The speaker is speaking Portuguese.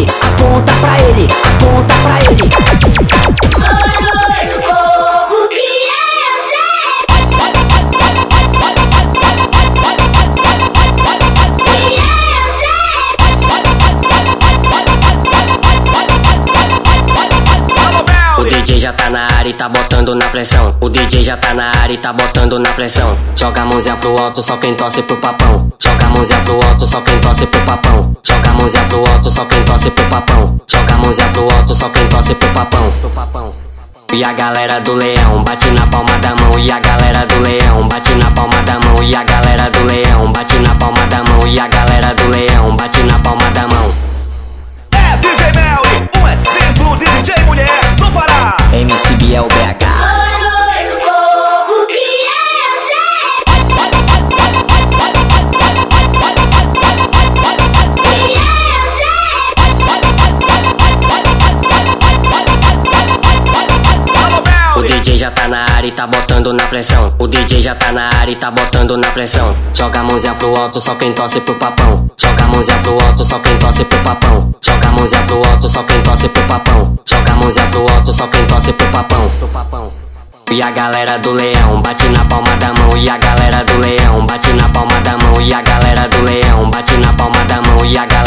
ele, aponta pra ele, aponta pra ele. Boa noite, povo, que é. Que é o chefe. O DJ já tá na área e tá botando na pressão. O DJ já tá na área e tá botando na pressão. Joga a mãozinha pro alto, só quem torce pro papão. Joga a mãozinha pro alto, só quem torce pro papão. Mãozinha pro alto, só quem torce pro papão. Joga a mãozinha pro alto, só quem torce pro papão. Pro papão. E a galera do leão bate na palma da mão. E a galera do leão bate na palma da mão. E a galera do leão bate na palma da mão. E a galera do leão bate na palma da mão. Tá na área e tá botando na pressão. O DJ já tá na área e tá botando na pressão. Joga a mãozinha pro alto, só quem torce pro papão. Joga a mãozinha pro alto, só quem torce pro papão. Joga a mãozinha pro alto, só quem torce pro papão. Joga a mãozinha pro alto, só quem torce pro papão. Pro papão. E a galera do leão bate na palma da mão. E a galera do leão bate na palma da mão. E a galera do leão bate na palma da mão. E a galera